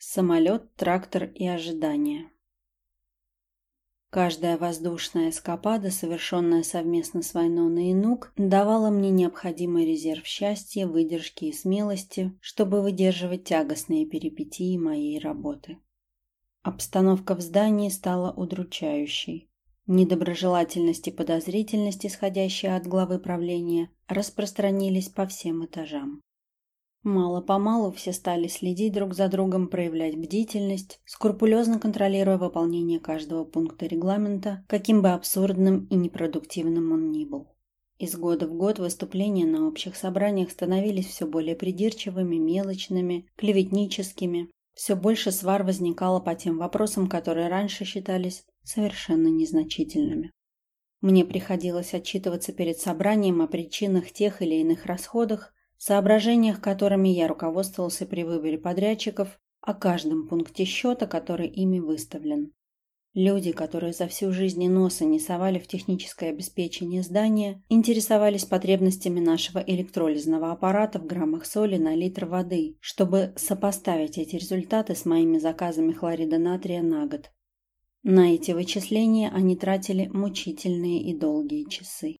Самолет, трактор и ожидание. Каждая воздушная эскапада, совершенная совместно с Вайноной и Нук, давала мне необходимый резерв счастья, выдержки и смелости, чтобы выдерживать тягостные перипетии моей работы. Обстановка в здании стала удручающей. Недоброжелательность и подозрительность, исходящие от главы правления, распространились по всем этажам. Мало-помалу все стали следить друг за другом, проявлять бдительность, скрупулезно контролируя выполнение каждого пункта регламента, каким бы абсурдным и непродуктивным он ни был. Из года в год выступления на общих собраниях становились все более придирчивыми, мелочными, клеветническими. Все больше свар возникало по тем вопросам, которые раньше считались совершенно незначительными. Мне приходилось отчитываться перед собранием о причинах тех или иных расходах, соображениях, которыми я руководствовался при выборе подрядчиков, о каждом пункте счета, который ими выставлен. Люди, которые за всю жизнь и носа не совали в техническое обеспечение здания, интересовались потребностями нашего электролизного аппарата в граммах соли на литр воды, чтобы сопоставить эти результаты с моими заказами хлорида натрия на год. На эти вычисления они тратили мучительные и долгие часы.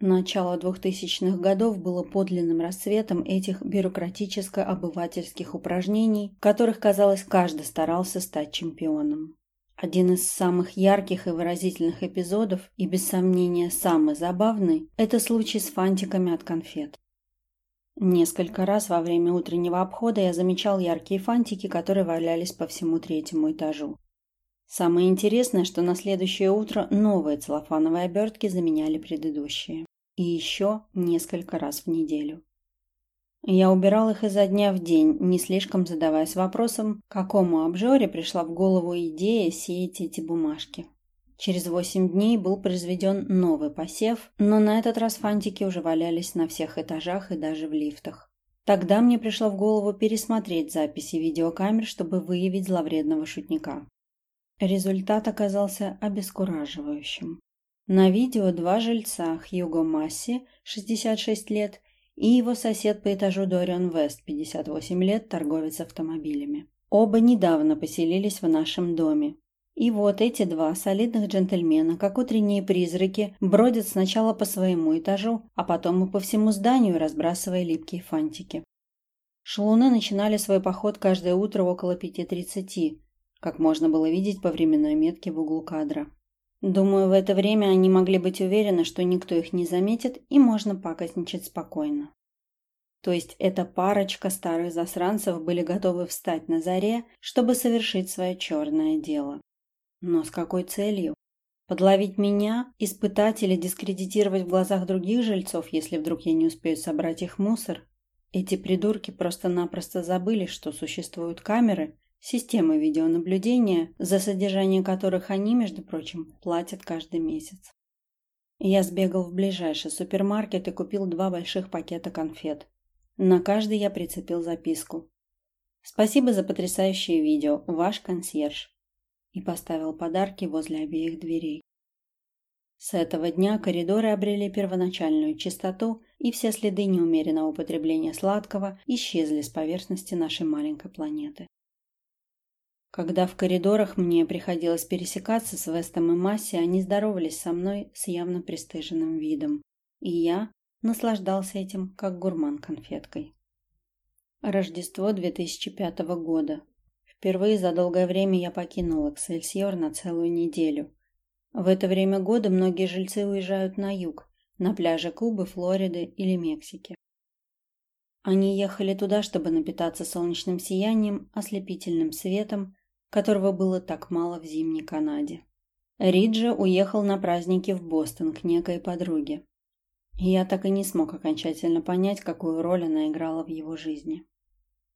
Начало 2000-х годов было подлинным рассветом этих бюрократическо-обывательских упражнений, в которых, казалось, каждый старался стать чемпионом. Один из самых ярких и выразительных эпизодов, и без сомнения самый забавный, это случай с фантиками от конфет. Несколько раз во время утреннего обхода я замечал яркие фантики, которые валялись по всему третьему этажу. Самое интересное, что на следующее утро новые целлофановые обертки заменяли предыдущие и еще несколько раз в неделю. Я убирал их изо дня в день, не слишком задаваясь вопросом, какому обжоре пришла в голову идея сеять эти бумажки. Через восемь дней был произведен новый посев, но на этот раз фантики уже валялись на всех этажах и даже в лифтах. Тогда мне пришло в голову пересмотреть записи видеокамер, чтобы выявить зловредного шутника. Результат оказался обескураживающим. На видео два жильца Хьюго Масси, 66 лет, и его сосед по этажу Дориан Вест, 58 лет, торговец автомобилями. Оба недавно поселились в нашем доме. И вот эти два солидных джентльмена, как утренние призраки, бродят сначала по своему этажу, а потом и по всему зданию, разбрасывая липкие фантики. Шалуны начинали свой поход каждое утро около 5.30, как можно было видеть по временной метке в углу кадра. Думаю, в это время они могли быть уверены, что никто их не заметит и можно пакостничать спокойно. То есть эта парочка старых засранцев были готовы встать на заре, чтобы совершить свое черное дело. Но с какой целью? Подловить меня, испытать или дискредитировать в глазах других жильцов, если вдруг я не успею собрать их мусор? Эти придурки просто-напросто забыли, что существуют камеры, системы видеонаблюдения, за содержание которых они, между прочим, платят каждый месяц. Я сбегал в ближайший супермаркет и купил два больших пакета конфет. На каждый я прицепил записку. «Спасибо за потрясающее видео, ваш консьерж» и поставил подарки возле обеих дверей. С этого дня коридоры обрели первоначальную чистоту, и все следы неумеренного употребления сладкого исчезли с поверхности нашей маленькой планеты. Когда в коридорах мне приходилось пересекаться с Вестом и Масси, они здоровались со мной с явно пристыженным видом. И я наслаждался этим, как гурман конфеткой. Рождество 2005 года. Впервые за долгое время я покинул Эксельсиор на целую неделю. В это время года многие жильцы уезжают на юг, на пляжи Кубы, Флориды или Мексики. Они ехали туда, чтобы напитаться солнечным сиянием, ослепительным светом, которого было так мало в зимней Канаде. Риджа уехал на праздники в Бостон к некой подруге. я так и не смог окончательно понять, какую роль она играла в его жизни.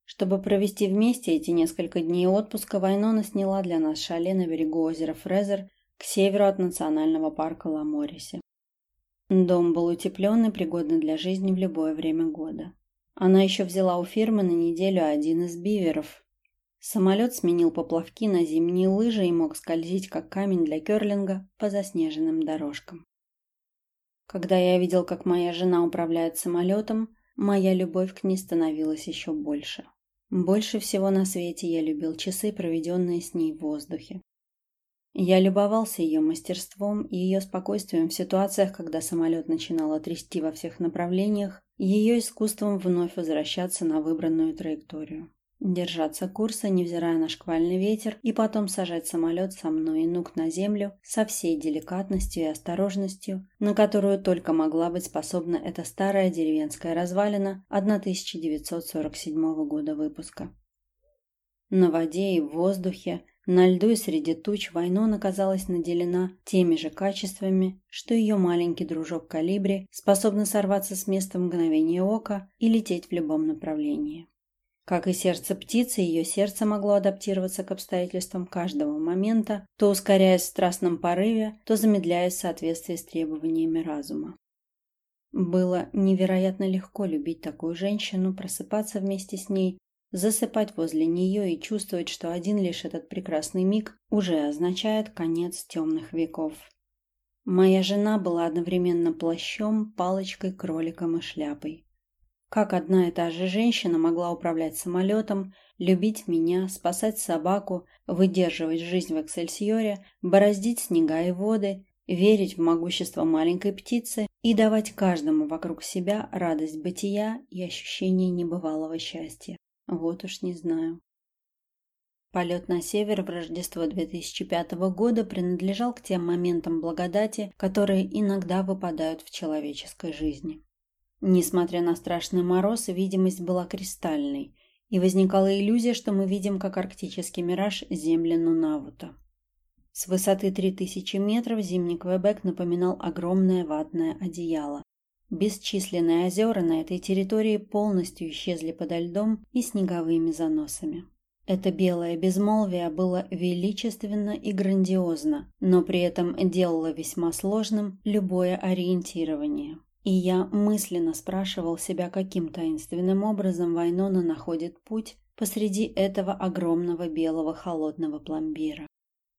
Чтобы провести вместе эти несколько дней отпуска, Вайнона сняла для нас шале на берегу озера Фрезер к северу от национального парка Ламориси. Дом был утеплен и пригодный для жизни в любое время года. Она еще взяла у фирмы на неделю один из биверов, Самолет сменил поплавки на зимние лыжи и мог скользить, как камень для керлинга, по заснеженным дорожкам. Когда я видел, как моя жена управляет самолетом, моя любовь к ней становилась еще больше. Больше всего на свете я любил часы, проведенные с ней в воздухе. Я любовался ее мастерством и ее спокойствием в ситуациях, когда самолет начинал трясти во всех направлениях, ее искусством вновь возвращаться на выбранную траекторию. Держаться курса, невзирая на шквальный ветер, и потом сажать самолет со мной и нук на землю со всей деликатностью и осторожностью, на которую только могла быть способна эта старая деревенская развалина 1947 года выпуска. На воде и в воздухе, на льду и среди туч Вайнона оказалась наделена теми же качествами, что ее маленький дружок Калибри, способный сорваться с места в мгновение ока и лететь в любом направлении. Как и сердце птицы, ее сердце могло адаптироваться к обстоятельствам каждого момента, то ускоряясь в страстном порыве, то замедляясь в соответствии с требованиями разума. Было невероятно легко любить такую женщину, просыпаться вместе с ней, засыпать возле нее и чувствовать, что один лишь этот прекрасный миг уже означает конец темных веков. Моя жена была одновременно плащом, палочкой, кроликом и шляпой. Как одна и та же женщина могла управлять самолетом, любить меня, спасать собаку, выдерживать жизнь в Эксельсиоре, бороздить снега и воды, верить в могущество маленькой птицы и давать каждому вокруг себя радость бытия и ощущение небывалого счастья. Вот уж не знаю. Полет на север в Рождество 2005 года принадлежал к тем моментам благодати, которые иногда выпадают в человеческой жизни. Несмотря на страшный мороз, видимость была кристальной, и возникала иллюзия, что мы видим как арктический мираж земли Нунавута. С высоты 3000 метров зимний Квебек напоминал огромное ватное одеяло. Бесчисленные озера на этой территории полностью исчезли подо льдом и снеговыми заносами. Это белое безмолвие было величественно и грандиозно, но при этом делало весьма сложным любое ориентирование. И я мысленно спрашивал себя, каким таинственным образом Вайнона находит путь посреди этого огромного белого холодного пломбира.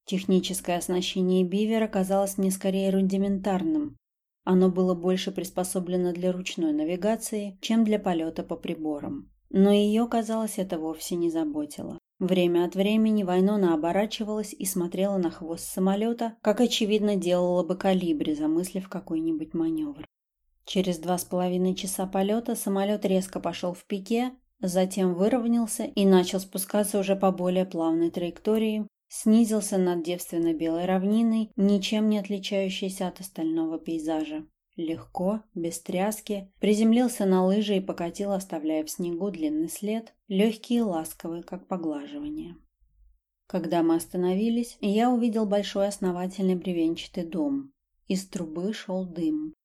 Техническое оснащение Бивера казалось мне скорее рудиментарным. Оно было больше приспособлено для ручной навигации, чем для полета по приборам. Но ее, казалось, это вовсе не заботило. Время от времени Вайнона оборачивалась и смотрела на хвост самолета, как, очевидно, делала бы калибри, замыслив какой-нибудь маневр. Через два с половиной часа полета самолет резко пошел в пике, затем выровнялся и начал спускаться уже по более плавной траектории, снизился над девственно-белой равниной, ничем не отличающейся от остального пейзажа. Легко, без тряски, приземлился на лыжи и покатил, оставляя в снегу длинный след, легкий и ласковый, как поглаживание. Когда мы остановились, я увидел большой основательный бревенчатый дом. Из трубы шел дым.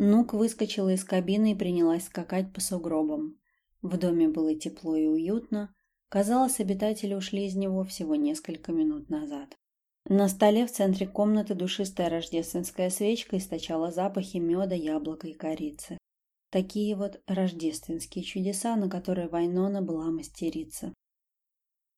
Нук выскочила из кабины и принялась скакать по сугробам. В доме было тепло и уютно. Казалось, обитатели ушли из него всего несколько минут назад. На столе в центре комнаты душистая рождественская свечка источала запахи меда, яблока и корицы. Такие вот рождественские чудеса, на которые Вайнона была мастерица.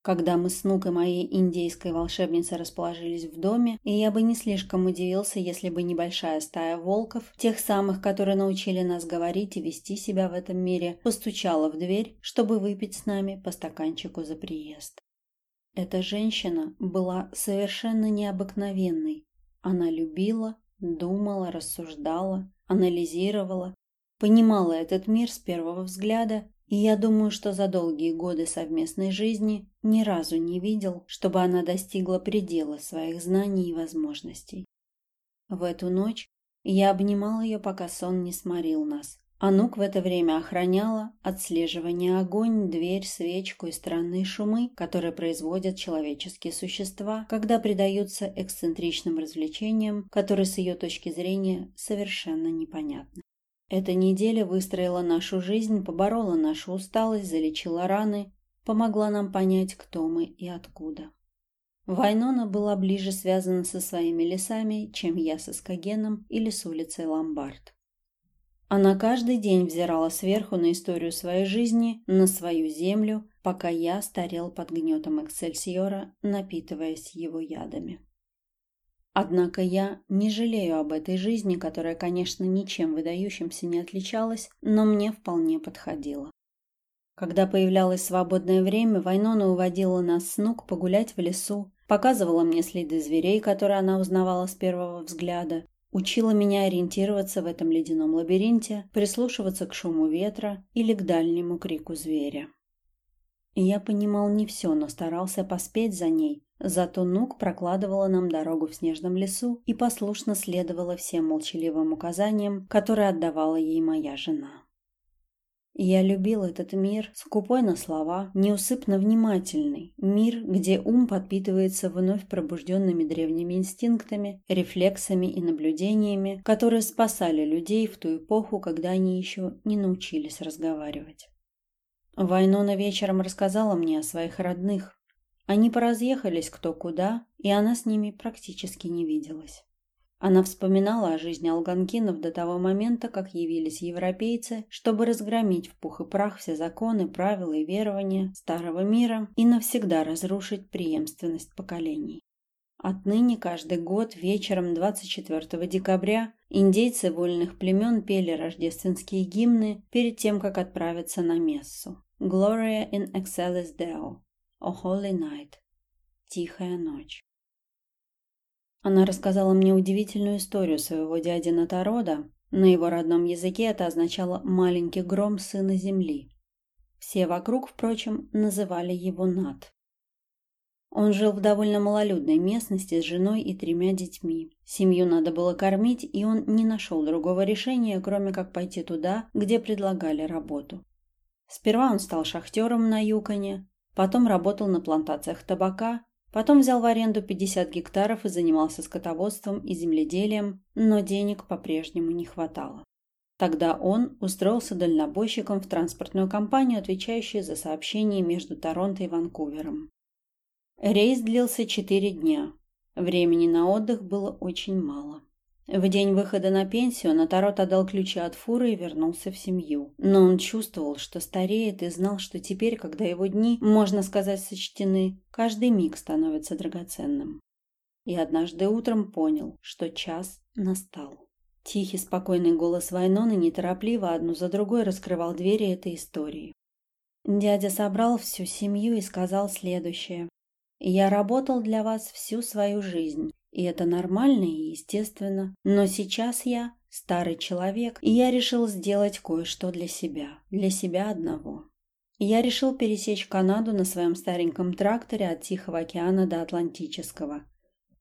Когда мы с Нук и моей индейской волшебницей расположились в доме, и я бы не слишком удивился, если бы небольшая стая волков, тех самых, которые научили нас говорить и вести себя в этом мире, постучала в дверь, чтобы выпить с нами по стаканчику за приезд. Эта женщина была совершенно необыкновенной. Она любила, думала, рассуждала, анализировала, понимала этот мир с первого взгляда и я думаю, что за долгие годы совместной жизни ни разу не видел, чтобы она достигла предела своих знаний и возможностей. В эту ночь я обнимал ее, пока сон не сморил нас. Анук в это время охраняла отслеживание огонь, дверь, свечку и странные шумы, которые производят человеческие существа, когда предаются эксцентричным развлечениям, которые с ее точки зрения совершенно непонятны. Эта неделя выстроила нашу жизнь, поборола нашу усталость, залечила раны, помогла нам понять, кто мы и откуда. Вайнона была ближе связана со своими лесами, чем я со Скагеном или с улицей Ломбард. Она каждый день взирала сверху на историю своей жизни, на свою землю, пока я старел под гнетом Эксельсиора, напитываясь его ядами. Однако я не жалею об этой жизни, которая, конечно, ничем выдающимся не отличалась, но мне вполне подходила. Когда появлялось свободное время, Вайнона уводила нас с Нук погулять в лесу, показывала мне следы зверей, которые она узнавала с первого взгляда, учила меня ориентироваться в этом ледяном лабиринте, прислушиваться к шуму ветра или к дальнему крику зверя. И я понимал не все, но старался поспеть за ней, зато Нук прокладывала нам дорогу в снежном лесу и послушно следовала всем молчаливым указаниям, которые отдавала ей моя жена. Я любил этот мир, скупой на слова, неусыпно внимательный. Мир, где ум подпитывается вновь пробужденными древними инстинктами, рефлексами и наблюдениями, которые спасали людей в ту эпоху, когда они еще не научились разговаривать. Вайнона вечером рассказала мне о своих родных. Они поразъехались кто куда, и она с ними практически не виделась. Она вспоминала о жизни алганкинов до того момента, как явились европейцы, чтобы разгромить в пух и прах все законы, правила и верования старого мира и навсегда разрушить преемственность поколений. Отныне каждый год вечером 24 декабря индейцы вольных племен пели рождественские гимны перед тем, как отправиться на мессу. Gloria in excelsis Deo, O Holy Night, Тихая ночь. Она рассказала мне удивительную историю своего дяди Натарода. На его родном языке это означало «маленький гром сына земли». Все вокруг, впрочем, называли его Нат. Он жил в довольно малолюдной местности с женой и тремя детьми. Семью надо было кормить, и он не нашел другого решения, кроме как пойти туда, где предлагали работу. Сперва он стал шахтером на Юконе, потом работал на плантациях табака, Потом взял в аренду 50 гектаров и занимался скотоводством и земледелием, но денег по-прежнему не хватало. Тогда он устроился дальнобойщиком в транспортную компанию, отвечающую за сообщения между Торонто и Ванкувером. Рейс длился 4 дня. Времени на отдых было очень мало. В день выхода на пенсию Натарот отдал ключи от фуры и вернулся в семью. Но он чувствовал, что стареет и знал, что теперь, когда его дни, можно сказать, сочтены, каждый миг становится драгоценным. И однажды утром понял, что час настал. Тихий, спокойный голос Вайноны неторопливо одну за другой раскрывал двери этой истории. Дядя собрал всю семью и сказал следующее. «Я работал для вас всю свою жизнь и это нормально и естественно. Но сейчас я старый человек, и я решил сделать кое-что для себя, для себя одного. Я решил пересечь Канаду на своем стареньком тракторе от Тихого океана до Атлантического.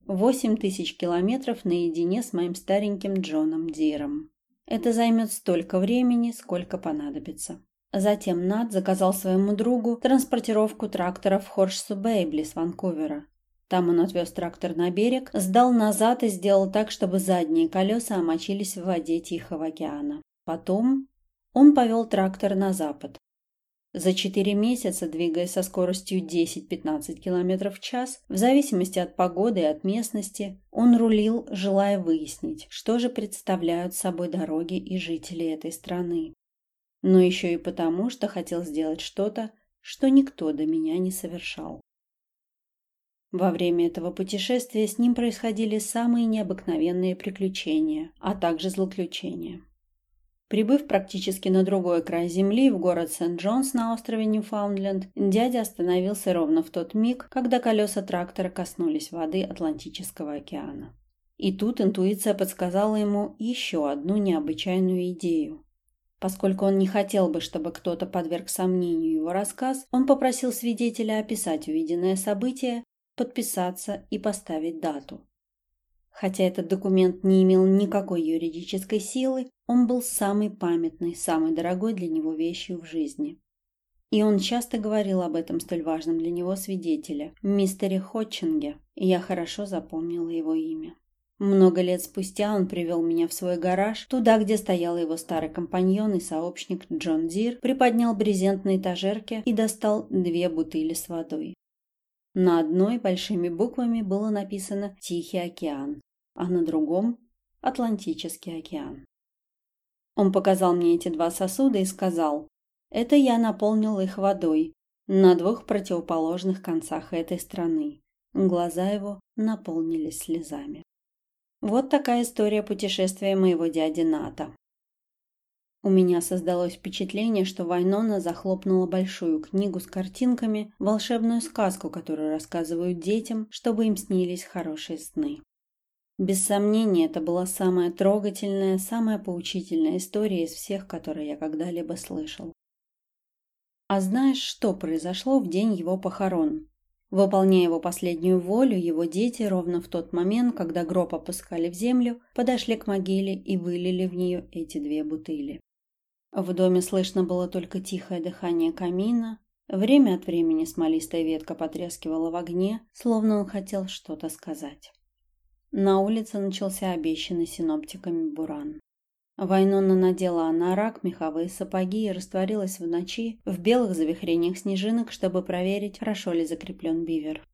Восемь тысяч километров наедине с моим стареньким Джоном Диром. Это займет столько времени, сколько понадобится. Затем Над заказал своему другу транспортировку трактора в Хорш-Субэй близ Ванкувера. Там он отвез трактор на берег, сдал назад и сделал так, чтобы задние колеса омочились в воде Тихого океана. Потом он повел трактор на запад. За четыре месяца, двигаясь со скоростью 10-15 км в час, в зависимости от погоды и от местности, он рулил, желая выяснить, что же представляют собой дороги и жители этой страны. Но еще и потому, что хотел сделать что-то, что никто до меня не совершал. Во время этого путешествия с ним происходили самые необыкновенные приключения, а также злоключения. Прибыв практически на другой край земли, в город Сент-Джонс на острове Ньюфаундленд, дядя остановился ровно в тот миг, когда колеса трактора коснулись воды Атлантического океана. И тут интуиция подсказала ему еще одну необычайную идею. Поскольку он не хотел бы, чтобы кто-то подверг сомнению его рассказ, он попросил свидетеля описать увиденное событие подписаться и поставить дату. Хотя этот документ не имел никакой юридической силы, он был самой памятной, самой дорогой для него вещью в жизни. И он часто говорил об этом столь важном для него свидетеле, мистере Ходчинге, и я хорошо запомнила его имя. Много лет спустя он привел меня в свой гараж, туда, где стоял его старый компаньон и сообщник Джон Дир, приподнял брезент на этажерке и достал две бутыли с водой. На одной большими буквами было написано «Тихий океан», а на другом «Атлантический океан». Он показал мне эти два сосуда и сказал, «Это я наполнил их водой на двух противоположных концах этой страны». Глаза его наполнились слезами. Вот такая история путешествия моего дяди Ната. У меня создалось впечатление, что Вайнона захлопнула большую книгу с картинками, волшебную сказку, которую рассказывают детям, чтобы им снились хорошие сны. Без сомнения, это была самая трогательная, самая поучительная история из всех, которые я когда-либо слышал. А знаешь, что произошло в день его похорон? Выполняя его последнюю волю, его дети ровно в тот момент, когда гроб опускали в землю, подошли к могиле и вылили в нее эти две бутыли. В доме слышно было только тихое дыхание камина. Время от времени смолистая ветка потрескивала в огне, словно он хотел что-то сказать. На улице начался обещанный синоптиками буран. Вайнона надела анорак, меховые сапоги и растворилась в ночи в белых завихрениях снежинок, чтобы проверить, хорошо ли закреплен бивер.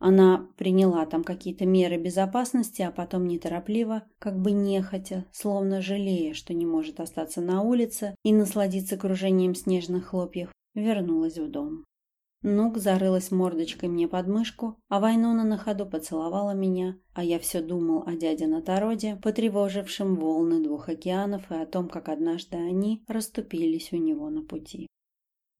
Она приняла там какие-то меры безопасности, а потом неторопливо, как бы нехотя, словно жалея, что не может остаться на улице и насладиться кружением снежных хлопьев, вернулась в дом. Нук зарылась мордочкой мне под мышку, а Вайнона на ходу поцеловала меня, а я все думал о дяде Натороде, потревожившем волны двух океанов и о том, как однажды они расступились у него на пути.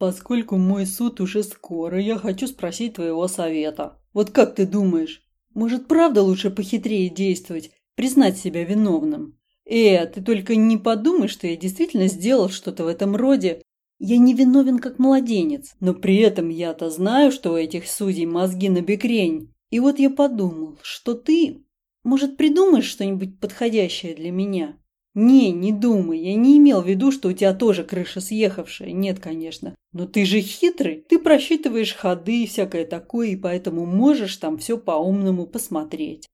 «Поскольку мой суд уже скоро, я хочу спросить твоего совета. Вот как ты думаешь, может, правда лучше похитрее действовать, признать себя виновным? Э, ты только не подумай, что я действительно сделал что-то в этом роде, я не виновен как младенец, но при этом я-то знаю, что у этих судей мозги на бекрень. И вот я подумал, что ты, может, придумаешь что-нибудь подходящее для меня? Не, не думай, я не имел в виду, что у тебя тоже крыша съехавшая. Нет, конечно. Но ты же хитрый, ты просчитываешь ходы и всякое такое, и поэтому можешь там все по-умному посмотреть.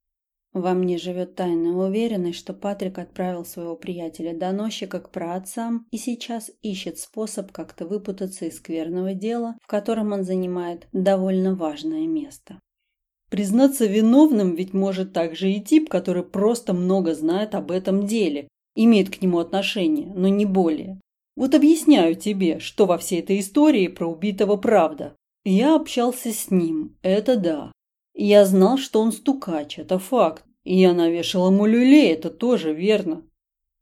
Во мне живет тайная уверенность, что Патрик отправил своего приятеля-доносчика к праотцам и сейчас ищет способ как-то выпутаться из скверного дела, в котором он занимает довольно важное место. Признаться виновным ведь может также и тип, который просто много знает об этом деле, имеет к нему отношение, но не более. Вот объясняю тебе, что во всей этой истории про убитого правда. Я общался с ним, это да. Я знал, что он стукач, это факт. И я навешал ему люлей, это тоже верно.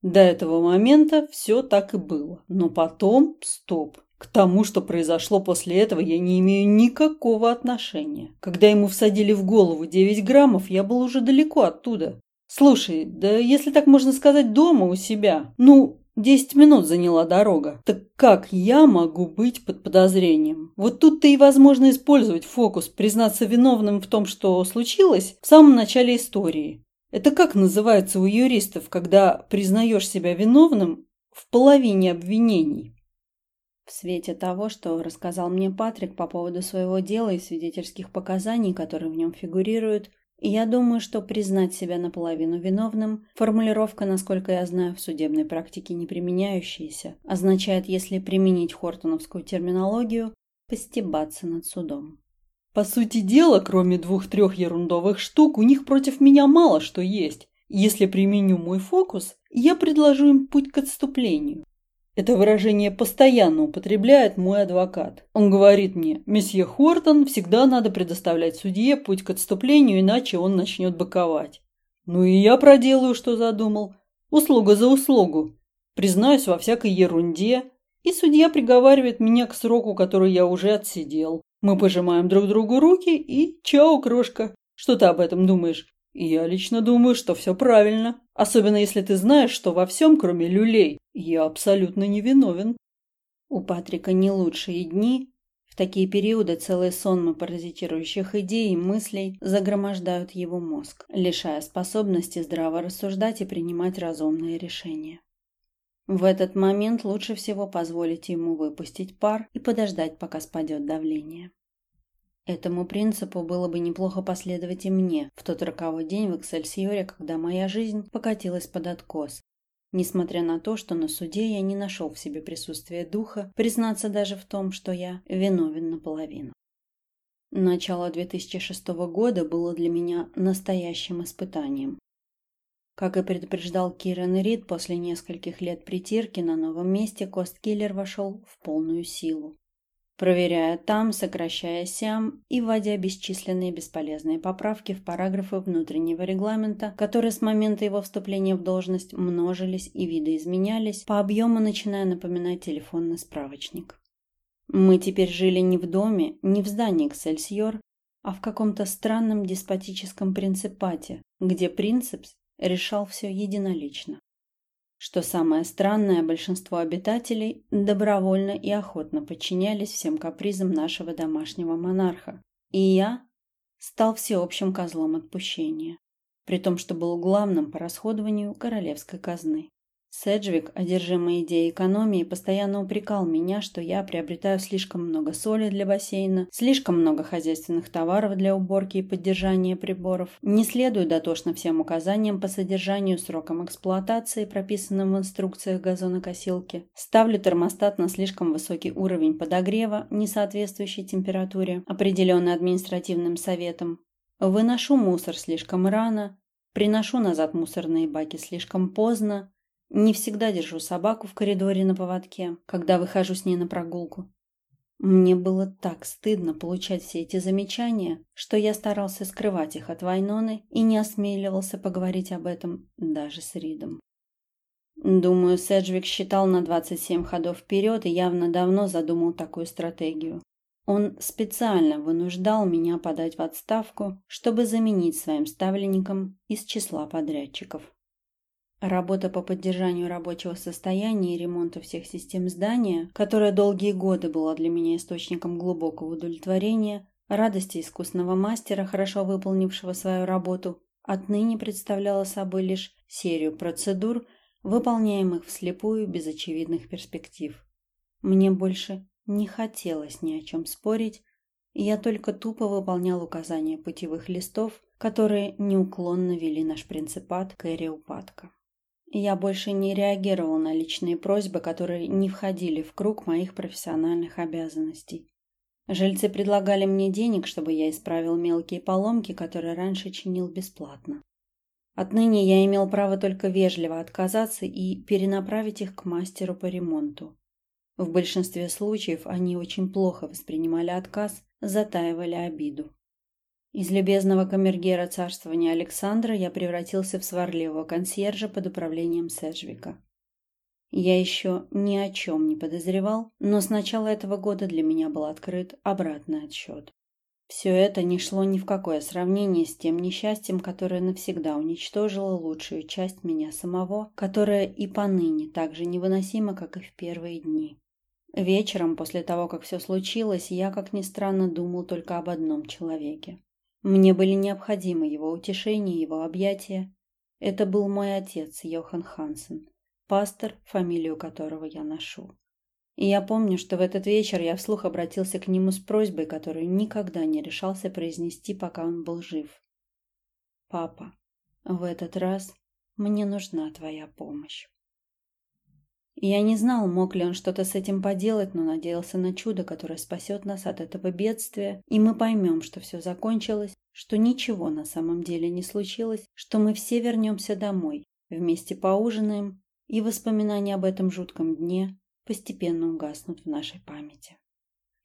До этого момента все так и было. Но потом, стоп. К тому, что произошло после этого, я не имею никакого отношения. Когда ему всадили в голову 9 граммов, я был уже далеко оттуда. Слушай, да если так можно сказать, дома у себя. Ну, Десять минут заняла дорога. Так как я могу быть под подозрением? Вот тут-то и возможно использовать фокус, признаться виновным в том, что случилось в самом начале истории. Это как называется у юристов, когда признаешь себя виновным в половине обвинений? В свете того, что рассказал мне Патрик по поводу своего дела и свидетельских показаний, которые в нем фигурируют, я думаю, что признать себя наполовину виновным – формулировка, насколько я знаю, в судебной практике не применяющаяся, означает, если применить хортоновскую терминологию, постебаться над судом. По сути дела, кроме двух-трех ерундовых штук, у них против меня мало что есть. Если применю мой фокус, я предложу им путь к отступлению. Это выражение постоянно употребляет мой адвокат. Он говорит мне, месье Хортон, всегда надо предоставлять судье путь к отступлению, иначе он начнет боковать. Ну и я проделаю, что задумал. Услуга за услугу. Признаюсь во всякой ерунде. И судья приговаривает меня к сроку, который я уже отсидел. Мы пожимаем друг другу руки и чао, крошка. Что ты об этом думаешь? Я лично думаю, что все правильно. Особенно если ты знаешь, что во всем, кроме люлей, я абсолютно невиновен. У Патрика не лучшие дни. В такие периоды целые сонмы паразитирующих идей и мыслей загромождают его мозг, лишая способности здраво рассуждать и принимать разумные решения. В этот момент лучше всего позволить ему выпустить пар и подождать, пока спадет давление. Этому принципу было бы неплохо последовать и мне в тот роковой день в Эксельсиоре, когда моя жизнь покатилась под откос. Несмотря на то, что на суде я не нашел в себе присутствия духа, признаться даже в том, что я виновен наполовину. Начало 2006 года было для меня настоящим испытанием. Как и предупреждал Кирен Рид, после нескольких лет притирки на новом месте Косткиллер вошел в полную силу. Проверяя там, сокращая сям и вводя бесчисленные бесполезные поправки в параграфы внутреннего регламента, которые с момента его вступления в должность множились и видоизменялись, по объему начиная напоминать телефонный справочник. Мы теперь жили не в доме, не в здании Эксельсиор, а в каком-то странном деспотическом принципате, где принципс решал все единолично. Что самое странное, большинство обитателей добровольно и охотно подчинялись всем капризам нашего домашнего монарха. И я стал всеобщим козлом отпущения, при том, что был главным по расходованию королевской казны. Седжвик, одержимый идеей экономии, постоянно упрекал меня, что я приобретаю слишком много соли для бассейна, слишком много хозяйственных товаров для уборки и поддержания приборов, не следую дотошно всем указаниям по содержанию срокам эксплуатации, прописанным в инструкциях газонокосилки, ставлю термостат на слишком высокий уровень подогрева, не соответствующий температуре, определенной административным советом, выношу мусор слишком рано, приношу назад мусорные баки слишком поздно, не всегда держу собаку в коридоре на поводке, когда выхожу с ней на прогулку. Мне было так стыдно получать все эти замечания, что я старался скрывать их от Вайноны и не осмеливался поговорить об этом даже с Ридом. Думаю, Седжвик считал на 27 ходов вперед и явно давно задумал такую стратегию. Он специально вынуждал меня подать в отставку, чтобы заменить своим ставленником из числа подрядчиков. Работа по поддержанию рабочего состояния и ремонту всех систем здания, которая долгие годы была для меня источником глубокого удовлетворения, радости искусного мастера, хорошо выполнившего свою работу, отныне представляла собой лишь серию процедур, выполняемых вслепую без очевидных перспектив. Мне больше не хотелось ни о чем спорить, я только тупо выполнял указания путевых листов, которые неуклонно вели наш принципат к эре упадка. Я больше не реагировал на личные просьбы, которые не входили в круг моих профессиональных обязанностей. Жильцы предлагали мне денег, чтобы я исправил мелкие поломки, которые раньше чинил бесплатно. Отныне я имел право только вежливо отказаться и перенаправить их к мастеру по ремонту. В большинстве случаев они очень плохо воспринимали отказ, затаивали обиду. Из любезного камергера царствования Александра я превратился в сварливого консьержа под управлением Седжвика. Я еще ни о чем не подозревал, но с начала этого года для меня был открыт обратный отсчет. Все это не шло ни в какое сравнение с тем несчастьем, которое навсегда уничтожило лучшую часть меня самого, которая и поныне так же невыносима, как и в первые дни. Вечером, после того, как все случилось, я, как ни странно, думал только об одном человеке. Мне были необходимы его утешение, его объятия. Это был мой отец, Йохан Хансен, пастор, фамилию которого я ношу. И я помню, что в этот вечер я вслух обратился к нему с просьбой, которую никогда не решался произнести, пока он был жив. «Папа, в этот раз мне нужна твоя помощь». Я не знал, мог ли он что-то с этим поделать, но надеялся на чудо, которое спасет нас от этого бедствия, и мы поймем, что все закончилось, что ничего на самом деле не случилось, что мы все вернемся домой, вместе поужинаем, и воспоминания об этом жутком дне постепенно угаснут в нашей памяти.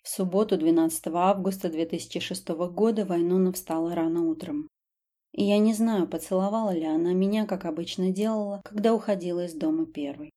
В субботу, 12 августа 2006 года, Вайнона встала рано утром. И я не знаю, поцеловала ли она меня, как обычно делала, когда уходила из дома первой.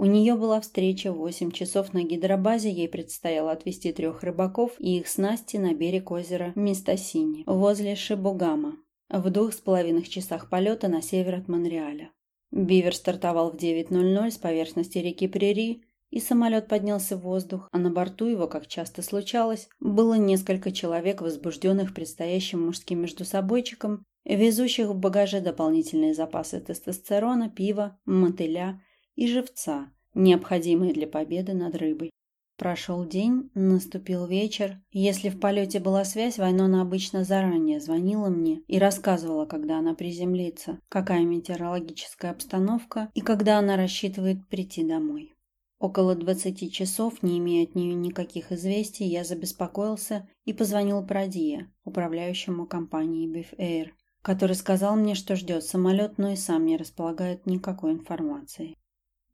У нее была встреча в восемь часов на гидробазе, ей предстояло отвезти трех рыбаков и их снасти на берег озера Мистасини, возле Шибугама, в двух с половиной часах полета на север от Монреаля. Бивер стартовал в 9.00 с поверхности реки Прери, и самолет поднялся в воздух, а на борту его, как часто случалось, было несколько человек, возбужденных предстоящим мужским междусобойчиком, везущих в багаже дополнительные запасы тестостерона, пива, мотыля и живца, необходимые для победы над рыбой. Прошел день, наступил вечер. Если в полете была связь, Вайнона обычно заранее звонила мне и рассказывала, когда она приземлится, какая метеорологическая обстановка и когда она рассчитывает прийти домой. Около двадцати часов, не имея от нее никаких известий, я забеспокоился и позвонил Прадия, управляющему компанией Biff Air, который сказал мне, что ждет самолет, но и сам не располагает никакой информацией.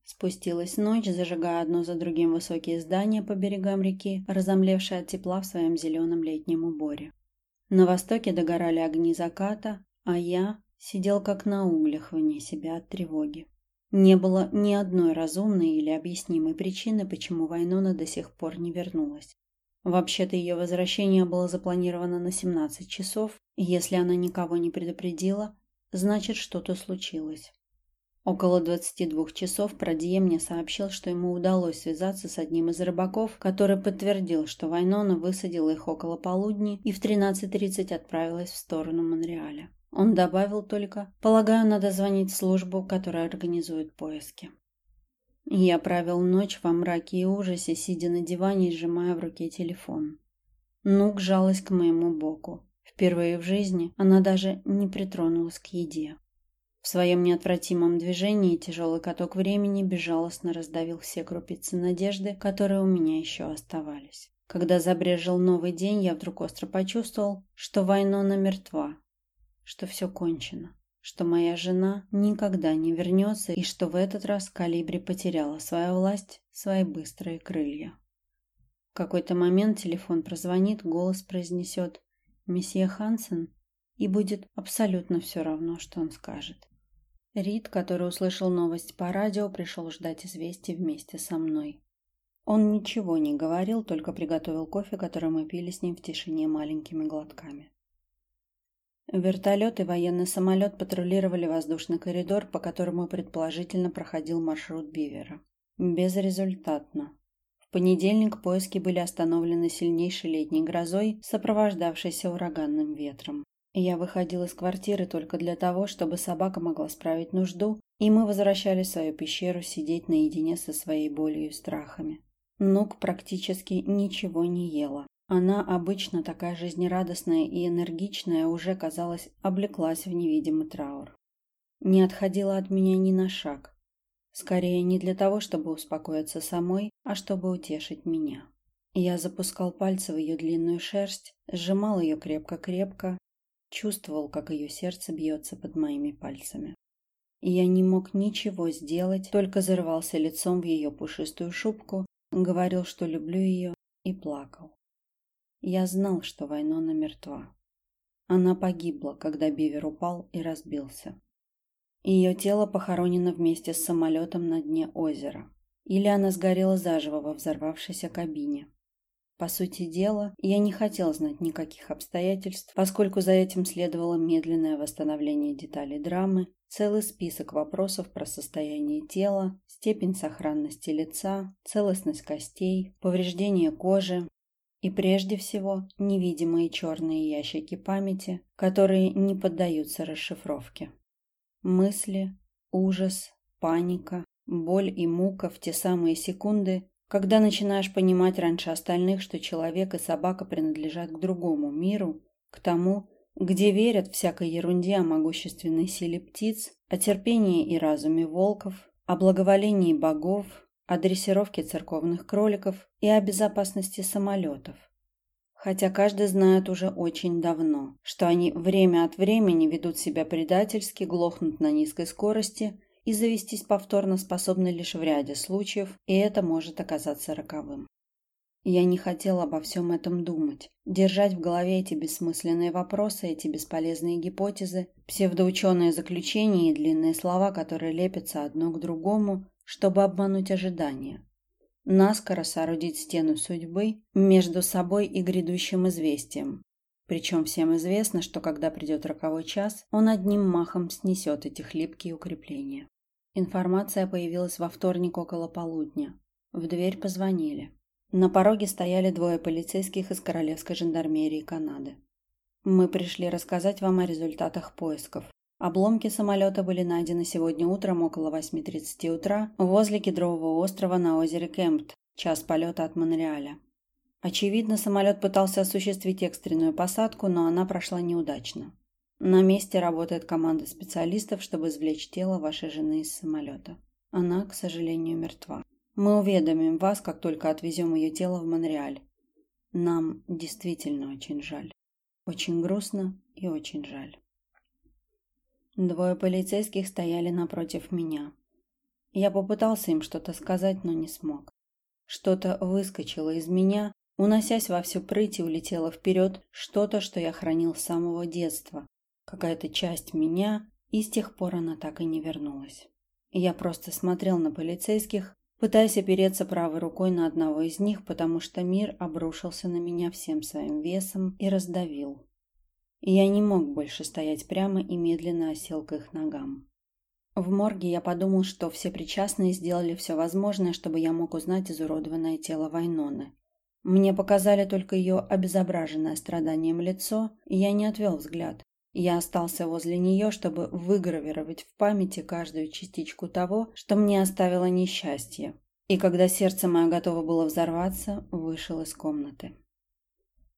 Спустилась ночь, зажигая одно за другим высокие здания по берегам реки, разомлевшие от тепла в своем зеленом летнем уборе. На востоке догорали огни заката, а я сидел как на углях вне себя от тревоги. Не было ни одной разумной или объяснимой причины, почему Вайнона до сих пор не вернулась. Вообще-то ее возвращение было запланировано на 17 часов, и если она никого не предупредила, значит что-то случилось. Около 22 часов Прадье мне сообщил, что ему удалось связаться с одним из рыбаков, который подтвердил, что Вайнона высадила их около полудня и в 13.30 отправилась в сторону Монреаля. Он добавил только, полагаю, надо звонить в службу, которая организует поиски. Я провел ночь во мраке и ужасе, сидя на диване и сжимая в руке телефон. Нук жалась к моему боку. Впервые в жизни она даже не притронулась к еде. В своем неотвратимом движении тяжелый каток времени безжалостно раздавил все крупицы надежды, которые у меня еще оставались. Когда забрежил новый день, я вдруг остро почувствовал, что Вайнона мертва, что все кончено, что моя жена никогда не вернется и что в этот раз Калибри потеряла свою власть, свои быстрые крылья. В какой-то момент телефон прозвонит, голос произнесет «Месье Хансен», и будет абсолютно все равно, что он скажет. Рид, который услышал новость по радио, пришел ждать известий вместе со мной. Он ничего не говорил, только приготовил кофе, который мы пили с ним в тишине маленькими глотками. Вертолет и военный самолет патрулировали воздушный коридор, по которому предположительно проходил маршрут Бивера. Безрезультатно. В понедельник поиски были остановлены сильнейшей летней грозой, сопровождавшейся ураганным ветром. Я выходил из квартиры только для того, чтобы собака могла справить нужду, и мы возвращались в свою пещеру сидеть наедине со своей болью и страхами. Нук практически ничего не ела. Она, обычно такая жизнерадостная и энергичная, уже, казалось, облеклась в невидимый траур. Не отходила от меня ни на шаг. Скорее, не для того, чтобы успокоиться самой, а чтобы утешить меня. Я запускал пальцы в ее длинную шерсть, сжимал ее крепко-крепко, чувствовал, как ее сердце бьется под моими пальцами. И я не мог ничего сделать, только зарывался лицом в ее пушистую шубку, говорил, что люблю ее, и плакал. Я знал, что Вайнона мертва. Она погибла, когда Бивер упал и разбился. Ее тело похоронено вместе с самолетом на дне озера. Или она сгорела заживо во взорвавшейся кабине. По сути дела, я не хотел знать никаких обстоятельств, поскольку за этим следовало медленное восстановление деталей драмы, целый список вопросов про состояние тела, степень сохранности лица, целостность костей, повреждение кожи и, прежде всего, невидимые черные ящики памяти, которые не поддаются расшифровке. Мысли, ужас, паника, боль и мука в те самые секунды, когда начинаешь понимать раньше остальных, что человек и собака принадлежат к другому миру, к тому, где верят всякой ерунде о могущественной силе птиц, о терпении и разуме волков, о благоволении богов, о дрессировке церковных кроликов и о безопасности самолетов. Хотя каждый знает уже очень давно, что они время от времени ведут себя предательски, глохнут на низкой скорости и завестись повторно способны лишь в ряде случаев, и это может оказаться роковым. Я не хотел обо всем этом думать. Держать в голове эти бессмысленные вопросы, эти бесполезные гипотезы, псевдоученые заключения и длинные слова, которые лепятся одно к другому, чтобы обмануть ожидания. Наскоро соорудить стену судьбы между собой и грядущим известием. Причем всем известно, что когда придет роковой час, он одним махом снесет эти хлипкие укрепления. Информация появилась во вторник около полудня. В дверь позвонили. На пороге стояли двое полицейских из Королевской жандармерии Канады. Мы пришли рассказать вам о результатах поисков. Обломки самолета были найдены сегодня утром около 8.30 утра возле Кедрового острова на озере Кемпт, час полета от Монреаля. Очевидно, самолет пытался осуществить экстренную посадку, но она прошла неудачно. На месте работает команда специалистов, чтобы извлечь тело вашей жены из самолета. Она, к сожалению, мертва. Мы уведомим вас, как только отвезем ее тело в Монреаль. Нам действительно очень жаль. Очень грустно и очень жаль. Двое полицейских стояли напротив меня. Я попытался им что-то сказать, но не смог. Что-то выскочило из меня, уносясь во всю прыть и улетело вперед, что-то, что я хранил с самого детства. Какая-то часть меня, и с тех пор она так и не вернулась. Я просто смотрел на полицейских, пытаясь опереться правой рукой на одного из них, потому что мир обрушился на меня всем своим весом и раздавил. Я не мог больше стоять прямо и медленно осел к их ногам. В морге я подумал, что все причастные сделали все возможное, чтобы я мог узнать изуродованное тело Вайноны. Мне показали только ее обезображенное страданием лицо, и я не отвел взгляд. Я остался возле нее, чтобы выгравировать в памяти каждую частичку того, что мне оставило несчастье. И когда сердце мое готово было взорваться, вышел из комнаты.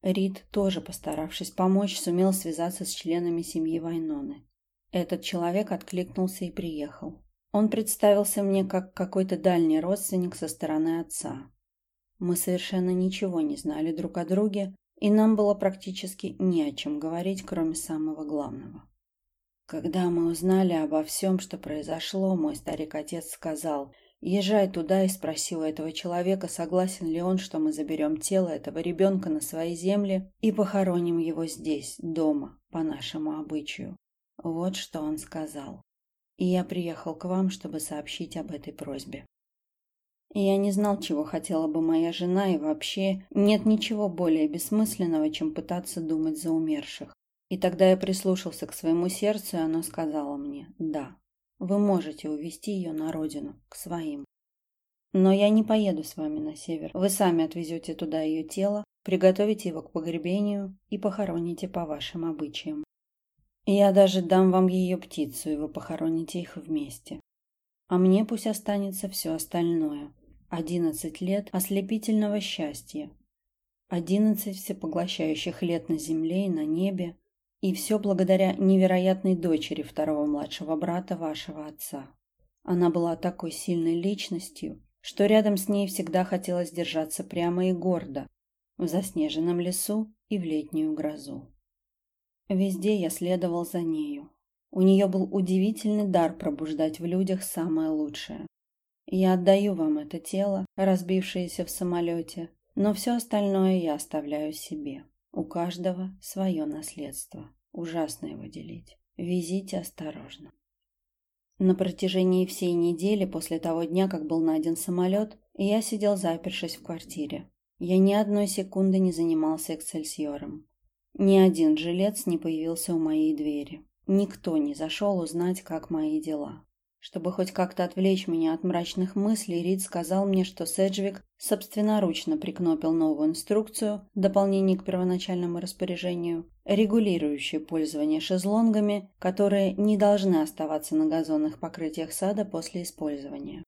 Рид, тоже постаравшись помочь, сумел связаться с членами семьи Вайноны. Этот человек откликнулся и приехал. Он представился мне как какой-то дальний родственник со стороны отца. Мы совершенно ничего не знали друг о друге, и нам было практически не о чем говорить, кроме самого главного. Когда мы узнали обо всем, что произошло, мой старик-отец сказал, «Езжай туда и спроси у этого человека, согласен ли он, что мы заберем тело этого ребенка на свои земли и похороним его здесь, дома, по нашему обычаю». Вот что он сказал. И я приехал к вам, чтобы сообщить об этой просьбе. Я не знал, чего хотела бы моя жена, и вообще нет ничего более бессмысленного, чем пытаться думать за умерших. И тогда я прислушался к своему сердцу, и оно сказало мне «Да, вы можете увести ее на родину, к своим. Но я не поеду с вами на север. Вы сами отвезете туда ее тело, приготовите его к погребению и похороните по вашим обычаям. Я даже дам вам ее птицу, и вы похороните их вместе. А мне пусть останется все остальное. Одиннадцать лет ослепительного счастья. Одиннадцать всепоглощающих лет на земле и на небе. И все благодаря невероятной дочери второго младшего брата вашего отца. Она была такой сильной личностью, что рядом с ней всегда хотелось держаться прямо и гордо, в заснеженном лесу и в летнюю грозу. Везде я следовал за нею, у нее был удивительный дар пробуждать в людях самое лучшее. Я отдаю вам это тело, разбившееся в самолете, но все остальное я оставляю себе. У каждого свое наследство. Ужасно его делить. Везите осторожно. На протяжении всей недели после того дня, как был найден самолет, я сидел запершись в квартире. Я ни одной секунды не занимался эксельсиором. Ни один жилец не появился у моей двери. Никто не зашел узнать, как мои дела. Чтобы хоть как-то отвлечь меня от мрачных мыслей, Рид сказал мне, что Седжвик собственноручно прикнопил новую инструкцию, дополнение к первоначальному распоряжению, регулирующую пользование шезлонгами, которые не должны оставаться на газонных покрытиях сада после использования.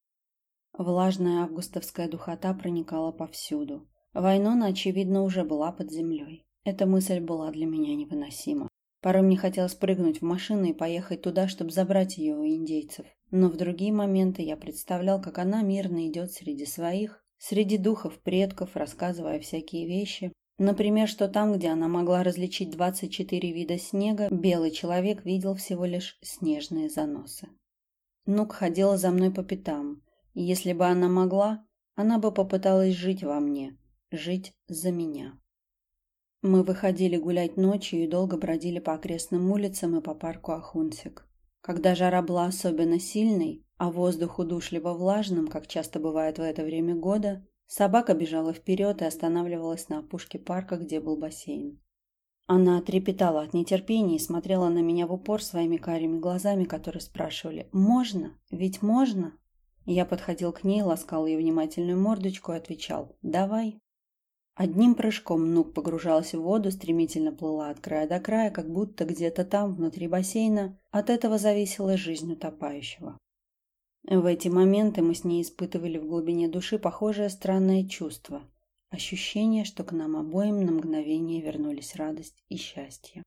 Влажная августовская духота проникала повсюду. Вайнона, очевидно, уже была под землей. Эта мысль была для меня невыносима. Порой мне хотелось прыгнуть в машину и поехать туда, чтобы забрать ее у индейцев. Но в другие моменты я представлял, как она мирно идет среди своих, среди духов предков, рассказывая всякие вещи. Например, что там, где она могла различить 24 вида снега, белый человек видел всего лишь снежные заносы. Нук ходила за мной по пятам, и если бы она могла, она бы попыталась жить во мне, жить за меня. Мы выходили гулять ночью и долго бродили по окрестным улицам и по парку Ахунсик. Когда жара была особенно сильной, а воздух удушливо влажным, как часто бывает в это время года, собака бежала вперед и останавливалась на опушке парка, где был бассейн. Она трепетала от нетерпения и смотрела на меня в упор своими карими глазами, которые спрашивали «Можно? Ведь можно?» Я подходил к ней, ласкал ее внимательную мордочку и отвечал «Давай». Одним прыжком Нук погружалась в воду, стремительно плыла от края до края, как будто где-то там, внутри бассейна, от этого зависела жизнь утопающего. В эти моменты мы с ней испытывали в глубине души похожее странное чувство. Ощущение, что к нам обоим на мгновение вернулись радость и счастье.